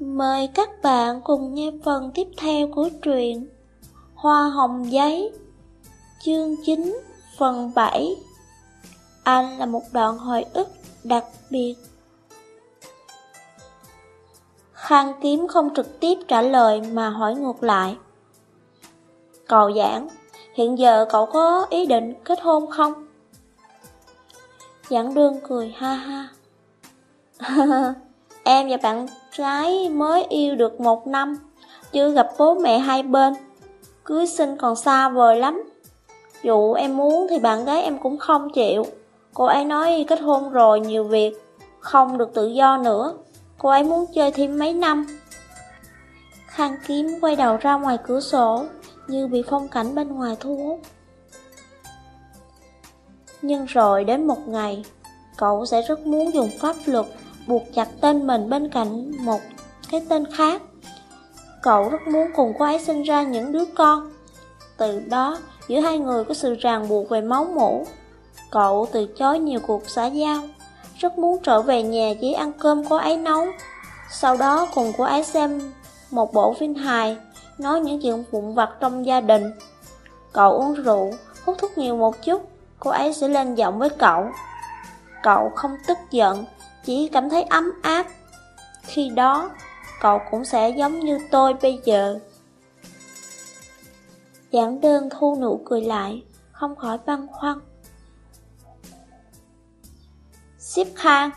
Mời các bạn cùng nghe phần tiếp theo của truyện Hoa hồng giấy Chương 9 phần 7 Anh là một đoạn hồi ức đặc biệt. Khang kiếm không trực tiếp trả lời mà hỏi ngược lại. Cậu giảng, hiện giờ cậu có ý định kết hôn không? Giảng đương cười ha ha. Em và bạn gái mới yêu được một năm Chưa gặp bố mẹ hai bên, Cưới sinh còn xa vời lắm. Dù em muốn thì bạn gái em cũng không chịu. Cô ấy nói kết hôn rồi nhiều việc, Không được tự do nữa. Cô ấy muốn chơi thêm mấy năm. Khang kiếm quay đầu ra ngoài cửa sổ, Như bị phong cảnh bên ngoài thu hút. Nhưng rồi đến một ngày, Cậu sẽ rất muốn dùng pháp luật Buộc chặt tên mình bên cạnh một cái tên khác. Cậu rất muốn cùng cô ấy sinh ra những đứa con. Từ đó giữa hai người có sự ràng buộc về máu mủ. Cậu từ chối nhiều cuộc xã giao Rất muốn trở về nhà chỉ ăn cơm cô ấy nấu. Sau đó cùng cô ấy xem một bộ phim hài Nói những chuyện vụn vặt trong gia đình. Cậu uống rượu, hút thuốc nhiều một chút Cô ấy sẽ lên giọng với cậu. Cậu không tức giận. Chỉ cảm thấy ấm áp. Khi đó Cậu cũng sẽ giống như tôi bây giờ. Giảng đơn thu nụ cười lại Không khỏi băn khoăn. Xếp khang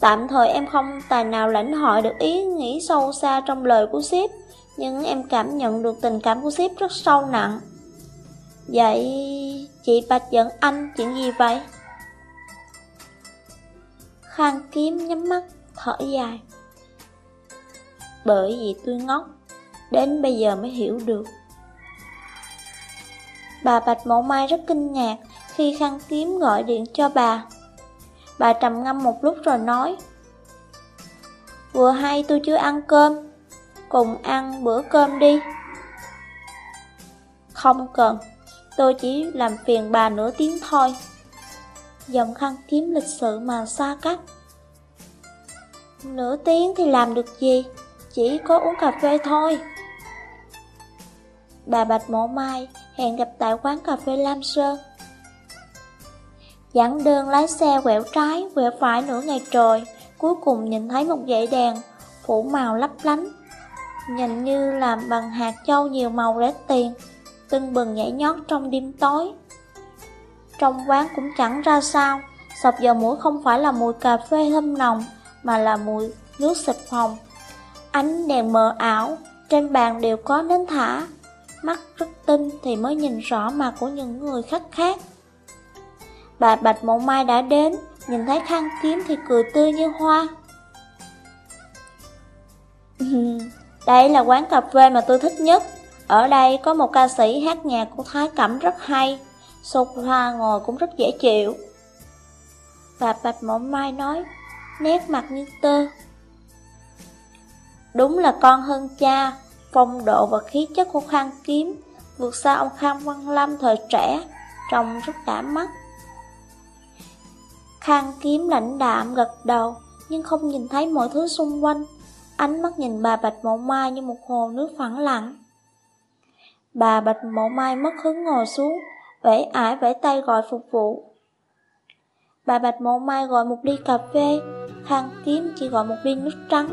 Tạm thời em không tài nào lãnh hội được ý nghĩ sâu xa trong lời của xếp, Nhưng em cảm nhận được tình cảm của xếp rất sâu nặng. Vậy chị Bạch giận anh chuyện gì vậy? Khang kiếm nhắm mắt, thở dài. Bởi vì tôi ngốc Đến bây giờ mới hiểu được. Bà Bạch Mậu Mai rất kinh ngạc Khi Khang kiếm gọi điện cho bà. Bà trầm ngâm một lúc rồi nói Vừa hay tôi chưa ăn cơm Cùng ăn bữa cơm đi. Không cần Tôi chỉ làm phiền bà nửa tiếng thôi. Giọng khăn kiếm lịch sự mà xa cách Nửa tiếng thì làm được gì Chỉ có uống cà phê thôi Bà Bạch Mộ Mai hẹn gặp tại quán cà phê Lam Sơn Dẫn đơn lái xe quẹo trái, quẹo phải nửa ngày trời, cuối cùng nhìn thấy một dãy đèn, phủ màu lấp lánh. Nhìn như làm bằng hạt châu nhiều màu rét tiền, tưng bừng nhảy nhót trong đêm tối. Trong quán cũng chẳng ra sao, sọc giờ mũi không phải là mùi cà phê thơm nồng, mà là mùi nước xịt phòng. Ánh đèn mờ ảo, trên bàn đều có nến thả, mắt rất tinh thì mới nhìn rõ mặt của những người khách khác. Bà Bạch Mộng Mai đã đến, nhìn thấy khăn kiếm thì cười tươi như hoa. Đây là quán cà phê mà tôi thích nhất. Ở đây có một ca sĩ hát nhạc của Thái Cẩm rất hay, sofa ngồi cũng rất dễ chịu. Bà Bạch Mộng Mai nói, nét mặt như tơ. Đúng là con hơn cha, phong độ và khí chất của Khang Kiếm vượt xa ông Khang Văn Lâm thời trẻ, trông rất đã mắt. Khang kiếm lãnh đạm gật đầu, nhưng không nhìn thấy mọi thứ xung quanh. Ánh mắt nhìn bà Bạch mộng Mai như một hồ nước phẳng lặng. Bà Bạch Mộ Mai mất hứng ngồi xuống, vẫy ải vẫy tay gọi phục vụ. Bà Bạch Mộ Mai gọi một ly cà phê, Khang Kiếm chỉ gọi một ly nước trắng.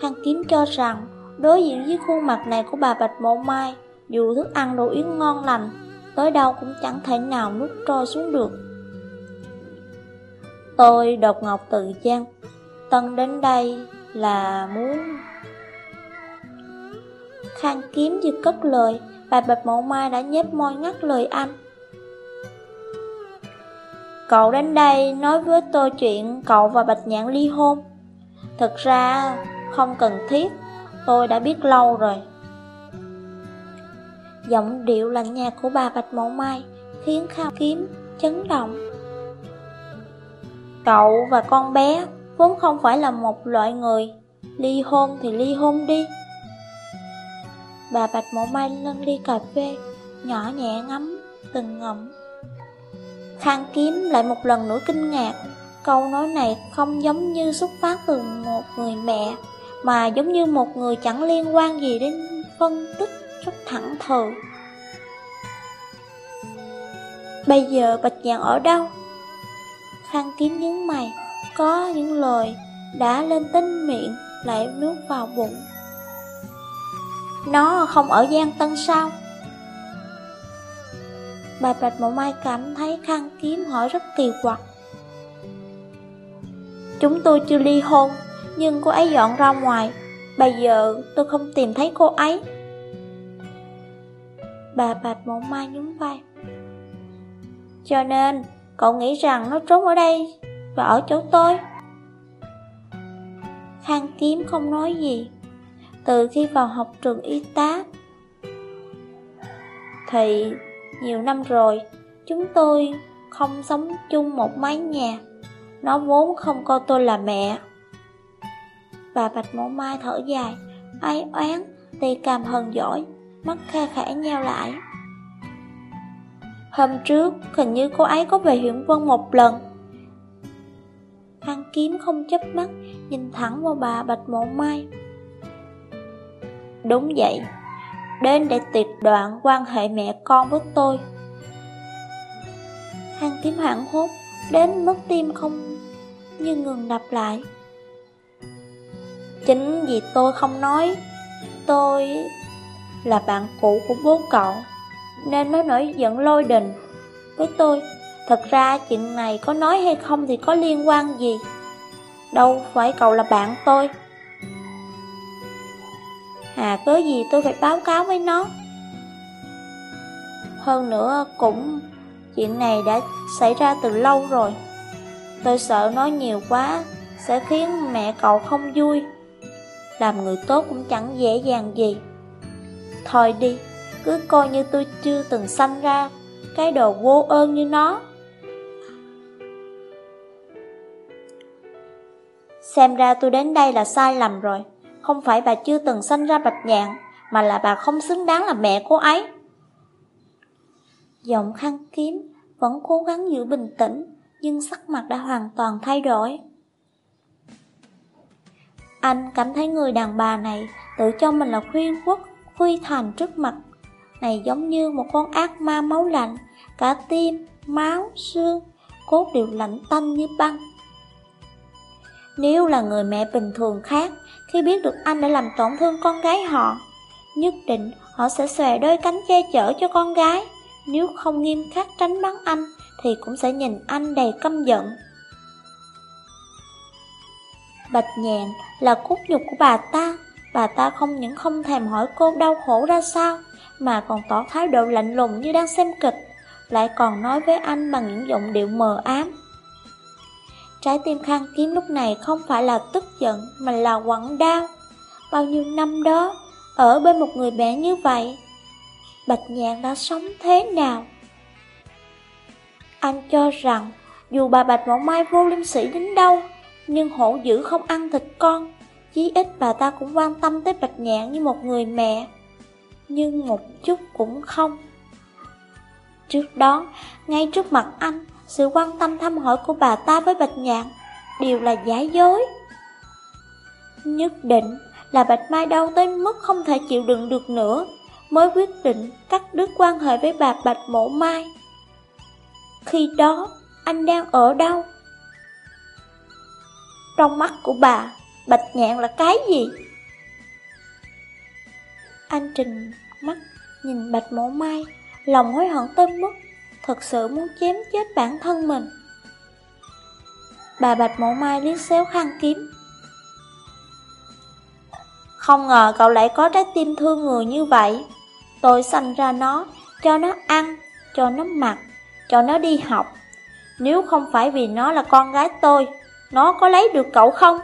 Khang Kiếm cho rằng, đối diện với khuôn mặt này của bà Bạch Mộ Mai, dù thức ăn đồ yến ngon lành, tới đâu cũng chẳng thể nào nuốt trôi xuống được. Tôi đột ngọc từ giang Tân đến đây là muốn Khang kiếm vừa cất lời Bà Bạch Mộ Mai đã nhếch môi ngắt lời anh Cậu đến đây nói với tôi chuyện cậu và Bạch nhãn ly hôn. Thực ra, không cần thiết, Tôi đã biết lâu rồi. Giọng điệu lạnh nhạt của bà Bạch mộng Mai Khiến khao Kiếm chấn động. Cậu và con bé vốn không phải là một loại người, Ly hôn thì ly hôn đi. Bà Bạch Mộ Mai nâng ly cà phê, Nhỏ nhẹ ngắm, từng ngậm. Khang kiếm lại một lần nữa kinh ngạc Câu nói này không giống như xuất phát từ một người mẹ mà giống như một người chẳng liên quan gì đến phân tích rất thẳng thờ. Bây giờ Bạch Nhạn ở đâu? Khang kiếm nhướng mày, có những lời đã lên tinh miệng lại nuốt vào bụng. Nó không ở Giang Tân sao? Bà Bạch Mộ Mai cảm thấy khăn kiếm hỏi rất kỳ quặc. Chúng tôi chưa ly hôn, nhưng cô ấy dọn ra ngoài. Bây giờ tôi không tìm thấy cô ấy. Bà Bạch Mộ Mai nhún vai. Cho nên, cậu nghĩ rằng nó trốn ở đây và ở chỗ tôi. Khang Kiếm không nói gì. Từ khi vào học trường y tá, thì nhiều năm rồi, chúng tôi không sống chung một mái nhà. Nó vốn không coi tôi là mẹ. Bà Bạch Mộ Mai thở dài, ai oán, tì càm hờn giỏi, mắt khe khẽ nhau lại. Hôm trước, hình như cô ấy có về huyện Vân một lần. an kiếm không chấp mắt, nhìn thẳng vào bà Bạch Mộ Mai. Đúng vậy, đến để tuyệt đoạn quan hệ mẹ con với tôi. Hàng kiếm hoảng hốt, đến mất tim không như ngừng đập lại. Chính vì tôi không nói, tôi là bạn cũ của bố cậu, nên mới nổi giận lôi đình với tôi. Thật ra chuyện này có nói hay không thì có liên quan gì Đâu phải cậu là bạn tôi À cớ gì tôi phải báo cáo với nó? Hơn nữa cũng Chuyện này đã xảy ra từ lâu rồi. Tôi sợ nói nhiều quá Sẽ khiến mẹ cậu không vui. Làm người tốt cũng chẳng dễ dàng gì. Thôi đi, Cứ coi như tôi chưa từng sanh ra Cái đồ vô ơn như nó. Xem ra tôi đến đây là sai lầm rồi. Không phải bà chưa từng sanh ra bạch nhạn Mà là bà không xứng đáng là mẹ cô ấy. Giọng khăn kiếm Vẫn cố gắng giữ bình tĩnh Nhưng sắc mặt đã hoàn toàn thay đổi. Anh cảm thấy người đàn bà này Tự cho mình là khuyên quốc Khuy thành trước mặt. Này giống như một con ác ma máu lạnh Cả tim, máu, xương Cốt đều lạnh tanh như băng nếu là người mẹ bình thường khác, khi biết được anh đã làm tổn thương con gái họ, nhất định họ sẽ xòe đôi cánh che chở cho con gái. Nếu không nghiêm khắc tránh bắn anh, thì cũng sẽ nhìn anh đầy căm giận. Bạch nhạn là cốt nhục của bà ta, bà ta không những không thèm hỏi cô đau khổ ra sao, mà còn tỏ thái độ lạnh lùng như đang xem kịch, lại còn nói với anh bằng những giọng điệu mờ ám. Trái tim khang kiếm lúc này không phải là tức giận mà là quặn đau. Bao nhiêu năm đó, ở bên một người mẹ như vậy, Bạch Nhạn đã sống thế nào? Anh cho rằng, dù bà Bạch Mộng Mai vô liêm sĩ đến đâu, nhưng hổ dữ không ăn thịt con, chí ít bà ta cũng quan tâm tới Bạch Nhạn như một người mẹ. Nhưng một chút cũng không. Trước đó, ngay trước mặt anh, sự quan tâm thăm hỏi của bà ta với Bạch Nhạn đều là giả dối. Nhất định là Bạch Mai đau tới mức không thể chịu đựng được nữa, mới quyết định cắt đứt quan hệ với bà Bạch Mộ Mai. Khi đó, anh đang ở đâu? Trong mắt của bà, Bạch Nhạn là cái gì? Anh Trình mắt nhìn Bạch Mộ Mai, lòng hối hận tới mức thật sự muốn chém chết bản thân mình. Bà Bạch Mộ Mai liếc xéo khăn kiếm. Không ngờ cậu lại có trái tim thương người như vậy. Tôi sanh ra nó, cho nó ăn, cho nó mặc, cho nó đi học. Nếu không phải vì nó là con gái tôi, nó có lấy được cậu không?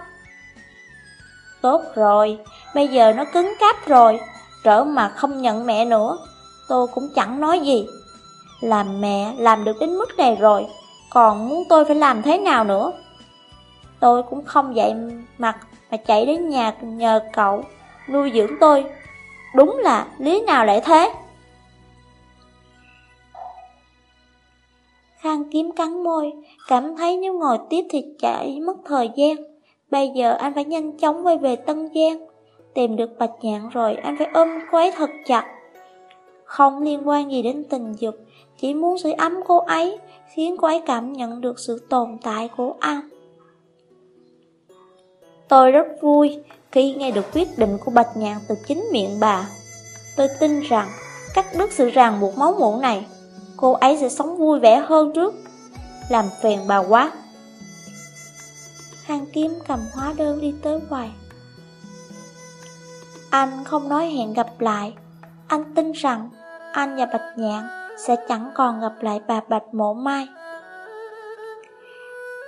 Tốt rồi, bây giờ nó cứng cáp rồi, trở mặt không nhận mẹ nữa. Tôi cũng chẳng nói gì. Làm mẹ làm được đến mức này rồi Còn muốn tôi phải làm thế nào nữa Tôi cũng không dạy mặt Mà chạy đến nhà nhờ cậu Nuôi dưỡng tôi Đúng là lý nào lại thế Khang kiếm cắn môi Cảm thấy nếu ngồi tiếp thì chạy mất thời gian Bây giờ anh phải nhanh chóng quay về Tân Giang. Tìm được Bạch Nhạn rồi anh phải ôm cô ấy thật chặt. Không liên quan gì đến tình dục, chỉ muốn sưởi ấm cô ấy, khiến cô ấy cảm nhận được sự tồn tại của anh. Tôi rất vui khi nghe được quyết định của Bạch Nhạn từ chính miệng bà. Tôi tin rằng, cắt đứt sự ràng buộc máu mủ này, cô ấy sẽ sống vui vẻ hơn trước. Làm phiền bà quá. Hàng kiếm cầm hóa đơn đi tới quầy. Anh không nói hẹn gặp lại. Anh tin rằng anh và Bạch Nhạn sẽ chẳng còn gặp lại bà Bạch Mộ Mai.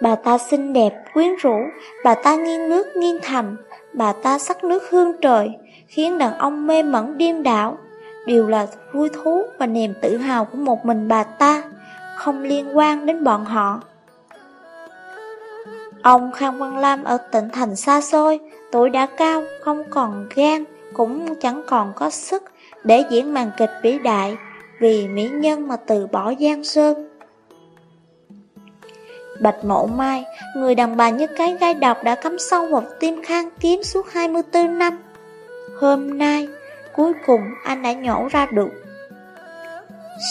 Bà ta xinh đẹp, quyến rũ, bà ta nghiêng nước nghiêng thành, bà ta sắc nước hương trời, khiến đàn ông mê mẩn điên đảo. Điều là vui thú và niềm tự hào của một mình bà ta, không liên quan đến bọn họ. Ông Khang Văn Lam ở tỉnh thành xa xôi, tuổi đã cao, không còn gan, cũng chẳng còn có sức để diễn màn kịch vĩ đại vì mỹ nhân mà từ bỏ Giang Sơn. Bạch Mộ Mai, người đàn bà như cái gai độc đã cắm sâu vào tim khang kiếm suốt 24 năm. Hôm nay, cuối cùng anh đã nhổ ra được.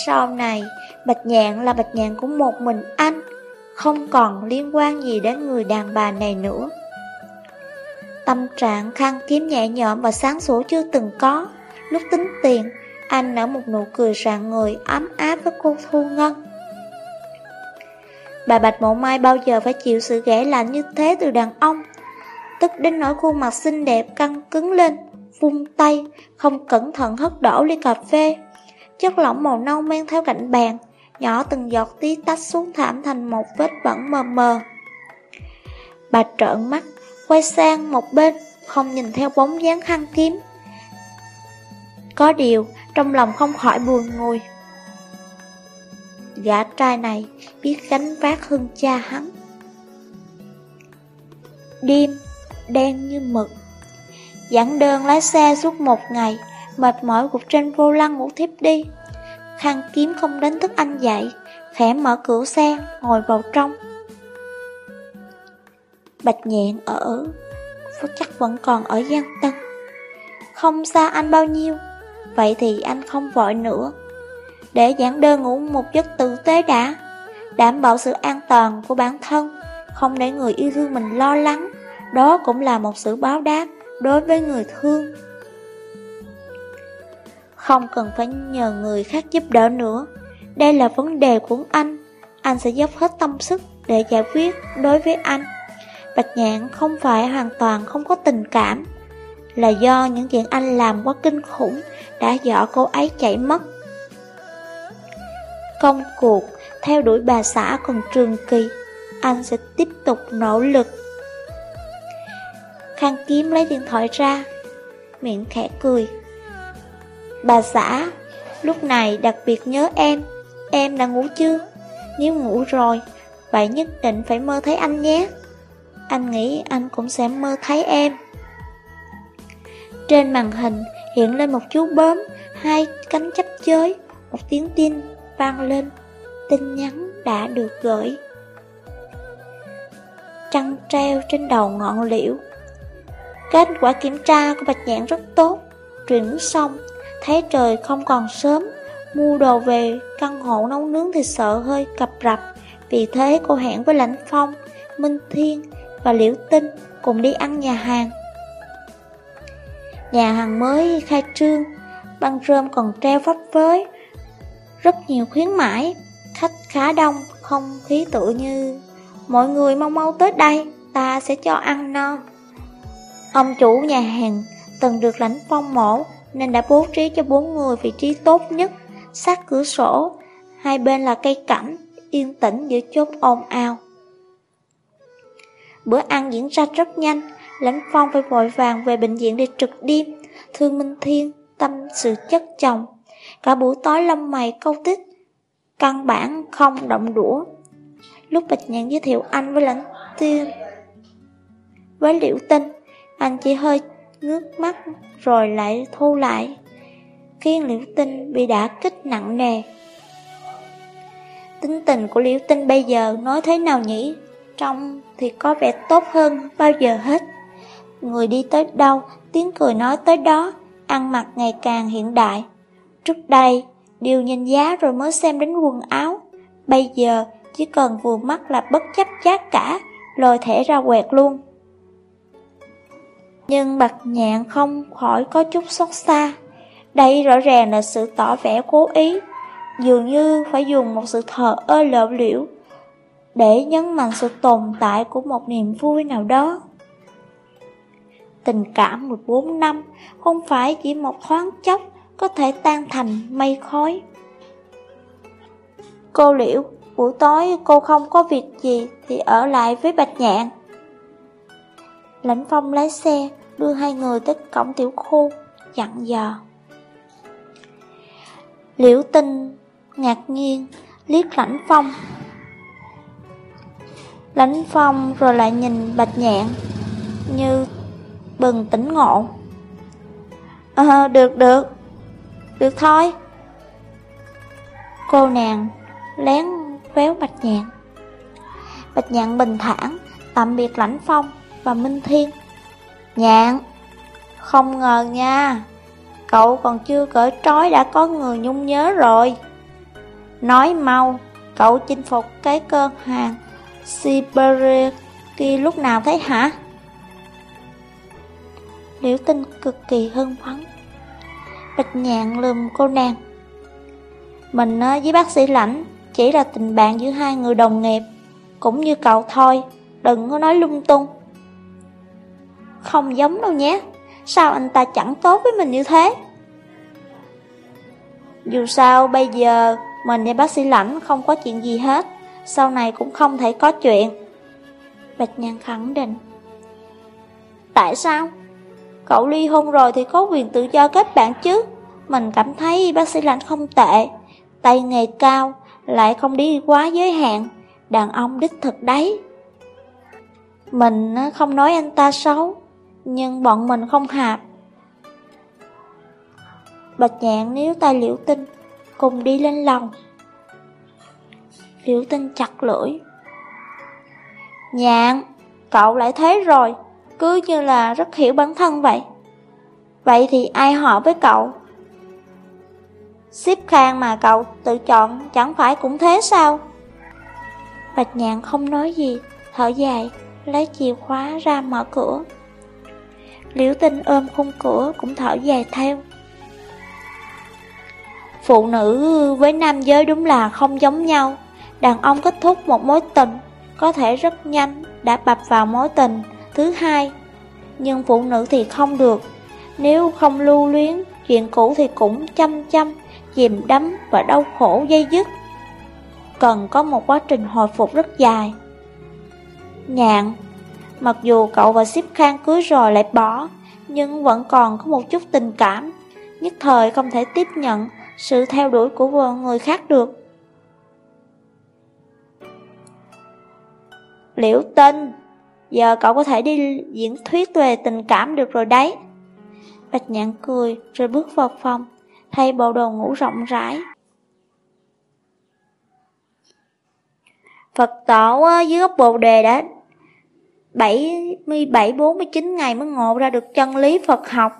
Sau này, Bạch Nhạn là Bạch Nhạn của một mình anh, không còn liên quan gì đến người đàn bà này nữa. Tâm trạng khang kiếm nhẹ nhõm và sáng sủa chưa từng có. Lúc tính tiền, anh nở một nụ cười rạng người ấm áp với cô Thu Ngân. Bà Bạch Mộ Mai bao giờ phải chịu sự ghẻ lạnh như thế từ đàn ông? Tức đến nỗi khuôn mặt xinh đẹp, căng cứng lên, Vung tay, Không cẩn thận hất đổ ly cà phê. Chất lỏng màu nâu men theo cạnh bàn, Nhỏ từng giọt tí tách xuống thảm thành một vết bẩn mờ mờ. Bà trợn mắt, Quay sang một bên, Không nhìn theo bóng dáng khăn kiếm Có điều trong lòng không khỏi buồn ngồi. Gã trai này biết gánh vác hơn cha hắn. Đêm, đen như mực. Giảng đơn lái xe suốt một ngày, mệt mỏi gục trên vô lăng ngủ thiếp đi. khăn kiếm không đánh thức anh dậy, khẽ mở cửa xe, ngồi vào trong. Bạch nhẹn ở, chắc vẫn còn ở Giang Tân. Không xa anh bao nhiêu, vậy thì anh không vội nữa. Để giảng đơn ngủ một giấc tử tế đã, Đảm bảo sự an toàn của bản thân, Không để người yêu thương mình lo lắng, Đó cũng là một sự báo đáp Đối với người thương. Không cần phải nhờ người khác giúp đỡ nữa. Đây là vấn đề của anh. Anh sẽ dốc hết tâm sức để giải quyết đối với anh. Bạch Nhạn không phải hoàn toàn không có tình cảm. Là do những chuyện anh làm quá kinh khủng Đã dọa cô ấy chạy mất Công cuộc theo đuổi bà xã còn trường kỳ, anh sẽ tiếp tục nỗ lực. Khang kiếm lấy điện thoại ra, miệng khẽ cười. Bà xã, lúc này đặc biệt nhớ em, em đã ngủ chưa? Nếu ngủ rồi, vậy nhất định phải mơ thấy anh nhé. Anh nghĩ anh cũng sẽ mơ thấy em. Trên màn hình hiện lên một chú bướm, hai cánh chấp chới, một tiếng tin vang lên, tin nhắn đã được gửi. Trăng treo trên đầu ngọn liễu. Kết quả kiểm tra của Bạch Nhạn rất tốt, chuyển xong, thấy trời không còn sớm, mua đồ về căn hộ nấu nướng thì sợ hơi cập rập, vì thế cô hẹn với Lãnh Phong, Minh Thiên và Liễu Tinh cùng đi ăn nhà hàng. Nhà hàng mới khai trương, băng rơm còn treo phấp phới, rất nhiều khuyến mãi, khách khá đông, không khí tự như Mọi người mau mau tới đây, ta sẽ cho ăn no. Ông chủ nhà hàng từng được lãnh phong mổ Nên đã bố trí cho bốn người vị trí tốt nhất Sát cửa sổ. Hai bên là cây cảnh Yên tĩnh giữa chốt ồn ào. Bữa ăn diễn ra rất nhanh Lãnh phong phải vội vàng về bệnh viện để trực đêm Thương Minh Thiên tâm sự chất chồng. Cả buổi tối lâm mày câu tích. Căn bản không động đũa. Lúc Bạch Nhạn giới thiệu anh với lãnh tiên Với liễu tinh, Anh chỉ hơi ngước mắt Rồi lại thu lại. Khiến liễu tinh bị đả kích nặng nề. Tính tình của liễu tinh bây giờ Nói thế nào nhỉ? Trong thì có vẻ tốt hơn bao giờ hết. Người đi tới đâu, tiếng cười nói tới đó, ăn mặc ngày càng hiện đại. Trước đây, đều nhìn giá rồi mới xem đến quần áo. Bây giờ, chỉ cần vừa mắt là bất chấp giá cả, lôi thẻ ra quẹt luôn. Nhưng bạc nhạn không khỏi có chút xót xa. Đây rõ ràng là sự tỏ vẻ cố ý, dường như phải dùng một sự thờ ơ lộ liễu để nhấn mạnh sự tồn tại của một niềm vui nào đó. Tình cảm 14 năm không phải chỉ một thoáng chốc có thể tan thành mây khói. Cô Liễu, buổi tối cô không có việc gì thì ở lại với Bạch Nhạn. Lãnh Phong lái xe đưa hai người tới cổng tiểu khu, dặn dò. Liễu Tinh ngạc nhiên liếc Lãnh Phong. Lãnh Phong rồi lại nhìn Bạch Nhạn như bừng tỉnh ngộ. Ờ, được được, được thôi. Cô nàng lén véo Bạch Nhạn. Bạch Nhạn bình thản, tạm biệt Lãnh Phong và Minh Thiên. Nhạn, không ngờ nha, cậu còn chưa cởi trói đã có người nhung nhớ rồi. Nói mau, cậu chinh phục cái cơn hàng Siberia kia lúc nào thấy hả? Liễu tinh cực kỳ hưng phấn. Bạch nhạn lườm cô nàng. Mình với bác sĩ lãnh, Chỉ là tình bạn giữa hai người đồng nghiệp, Cũng như cậu thôi, Đừng có nói lung tung. Không giống đâu nhé, Sao anh ta chẳng tốt với mình như thế? Dù sao, bây giờ Mình và bác sĩ lãnh không có chuyện gì hết, Sau này cũng không thể có chuyện. Bạch nhạn khẳng định. Tại sao? Cậu ly hôn rồi thì có quyền tự do kết bạn chứ. Mình cảm thấy bác sĩ lạnh không tệ, Tay nghề cao, Lại không đi quá giới hạn. Đàn ông đích thực đấy. Mình không nói anh ta xấu, Nhưng bọn mình không hạp Bạch nhạn níu tay liễu tinh, Cùng đi lên lòng Liễu tinh chặt lưỡi. Nhạn, Cậu lại thế rồi cứ như là rất hiểu bản thân vậy. Vậy thì ai họ với cậu? Ship khang mà cậu tự chọn chẳng phải cũng thế sao? Bạch nhạn không nói gì, thở dài, lấy chìa khóa ra mở cửa. Liễu tinh ôm khung cửa cũng thở dài theo. Phụ nữ với nam giới đúng là không giống nhau. Đàn ông kết thúc một mối tình, có thể rất nhanh đã bập vào mối tình Thứ hai, nhưng phụ nữ thì không được. Nếu không lưu luyến, chuyện cũ thì cũng chăm chăm, chìm đắm và đau khổ dây dứt. Cần có một quá trình hồi phục rất dài. Nhạn, mặc dù cậu và Sip Khang cưới rồi lại bỏ, nhưng vẫn còn có một chút tình cảm, nhất thời không thể tiếp nhận sự theo đuổi của người khác được. Liễu tinh Giờ cậu có thể đi diễn thuyết về tình cảm được rồi đấy. Bạch nhạn cười rồi bước vào phòng, Thay bộ đồ ngủ rộng rãi. Phật tổ ờ, dưới góc bồ đề đã 77-49 ngày mới ngộ ra được chân lý Phật học.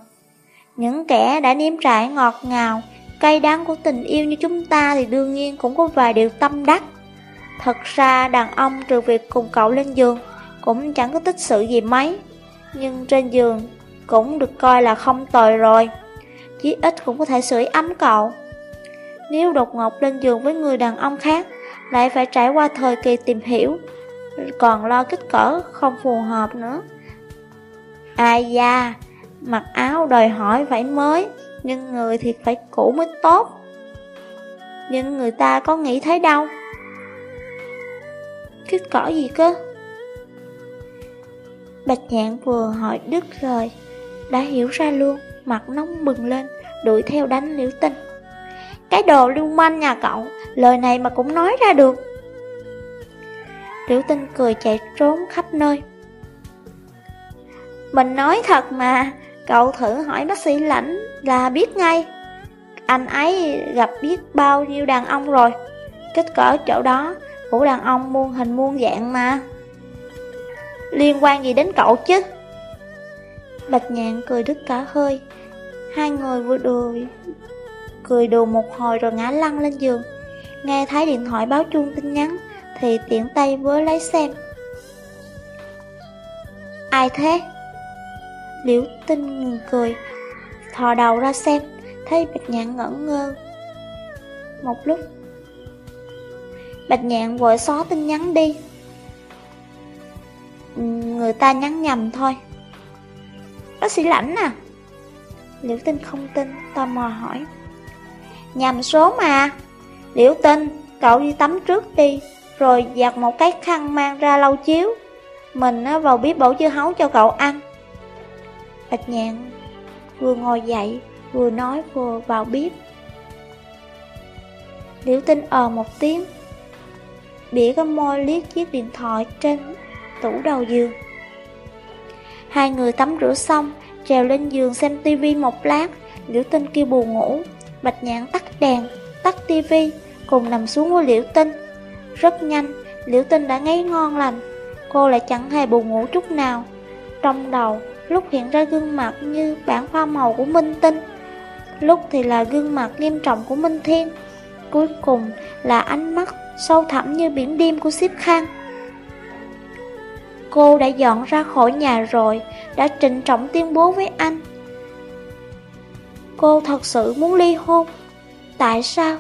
Những kẻ đã nếm trải ngọt ngào, Cay đắng của tình yêu như chúng ta thì đương nhiên cũng có vài điều tâm đắc. Thật ra đàn ông trừ việc cùng cậu lên giường cũng chẳng có tích sự gì mấy, Nhưng trên giường cũng được coi là không tồi rồi, Chí ít cũng có thể sưởi ấm cậu. Nếu đột ngột lên giường với người đàn ông khác, Lại phải trải qua thời kỳ tìm hiểu, Còn lo kích cỡ không phù hợp nữa. Ai da, Mặc áo đòi hỏi phải mới, Nhưng người thì phải cũ mới tốt. Nhưng người ta có nghĩ thấy đâu. Kích cỡ gì cơ? Bạch nhạn vừa hỏi đứt rồi, Đã hiểu ra luôn, Mặt nóng bừng lên, Đuổi theo đánh liễu tinh. Cái đồ lưu manh nhà cậu, Lời này mà cũng nói ra được. Liễu tinh cười chạy trốn khắp nơi. Mình nói thật mà, Cậu thử hỏi bác sĩ lãnh là biết ngay. Anh ấy gặp biết bao nhiêu đàn ông rồi. Kích cỡ chỗ đó, Của đàn ông muôn hình muôn dạng mà liên quan gì đến cậu chứ? Bạch nhạn cười đứt cả hơi, hai người vừa đùi, cười đùa một hồi rồi ngã lăn lên giường. Nghe thấy điện thoại báo chuông tin nhắn, thì tiện tay với lấy xem. Ai thế? Liễu tinh ngừng cười, thò đầu ra xem, thấy bạch nhạn ngẩn ngơ. Một lúc, bạch nhạn vội xóa tin nhắn đi. Người ta nhắn nhầm thôi. Bác sĩ lãnh à? Liễu tinh không tin, tò mò hỏi. Nhầm số mà. Liễu tinh, cậu đi tắm trước đi, rồi giặt một cái khăn mang ra lau chiếu. Mình vào bếp bổ dưa hấu cho cậu ăn. Bạch nhạn vừa ngồi dậy, vừa nói vừa vào bếp. Liễu tinh ờ một tiếng, bỉa cái môi liếc chiếc điện thoại trên tủ đầu giường. Hai người tắm rửa xong, trèo lên giường xem tivi một lát, Liễu Tinh kêu buồn ngủ, Bạch Nhãn tắt đèn, tắt tivi, cùng nằm xuống với Liễu Tinh. Rất nhanh, Liễu Tinh đã ngáy ngon lành, cô lại chẳng hề buồn ngủ chút nào. Trong đầu, lúc hiện ra gương mặt như bản hoa màu của Minh Tinh, lúc thì là gương mặt nghiêm trọng của Minh Thiên, cuối cùng là ánh mắt sâu thẳm như biển đêm của Xếp Khang. Cô đã dọn ra khỏi nhà rồi, đã trịnh trọng tuyên bố với anh. Cô thật sự muốn ly hôn. Tại sao?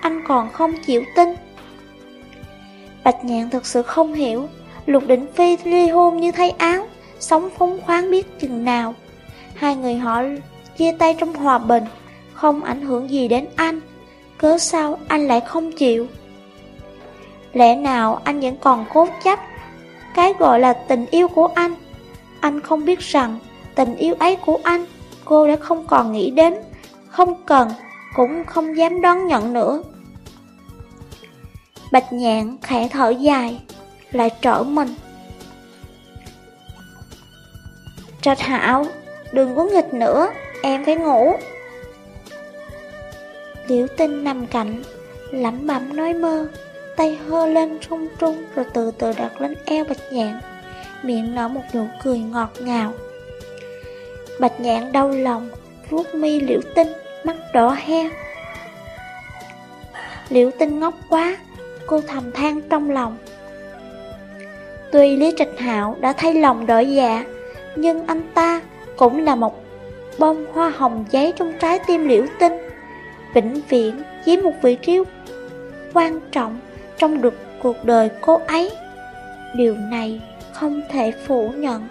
Anh còn không chịu tin. Bạch nhạn thật sự không hiểu, Lục Định Phi ly hôn như thay áo, sống phóng khoáng biết chừng nào. Hai người họ chia tay trong hòa bình, không ảnh hưởng gì đến anh. Cớ sao anh lại không chịu? Lẽ nào anh vẫn còn cố chấp cái gọi là tình yêu của anh. Anh không biết rằng tình yêu ấy của anh cô đã không còn nghĩ đến, không cần, cũng không dám đón nhận nữa. Bạch nhạn khẽ thở dài, lại trở mình. Trạch hảo, đừng có nghịch nữa, em phải ngủ. Liễu tinh nằm cạnh, lẩm bẩm nói mơ tay hơ lên trung trung rồi từ từ đặt lên eo bạch nhạn, miệng nở một nụ cười ngọt ngào. Bạch nhạn đau lòng, vuốt mi liễu tinh, mắt đỏ he. Liễu tinh ngốc quá, cô thầm than trong lòng. Tuy Lý Trạch Hạo đã thay lòng đổi dạ, nhưng anh ta cũng là một bông hoa hồng giấy trong trái tim liễu tinh. Vĩnh viễn chiếm một vị trí quan trọng trong được cuộc đời cô ấy. Điều này không thể phủ nhận.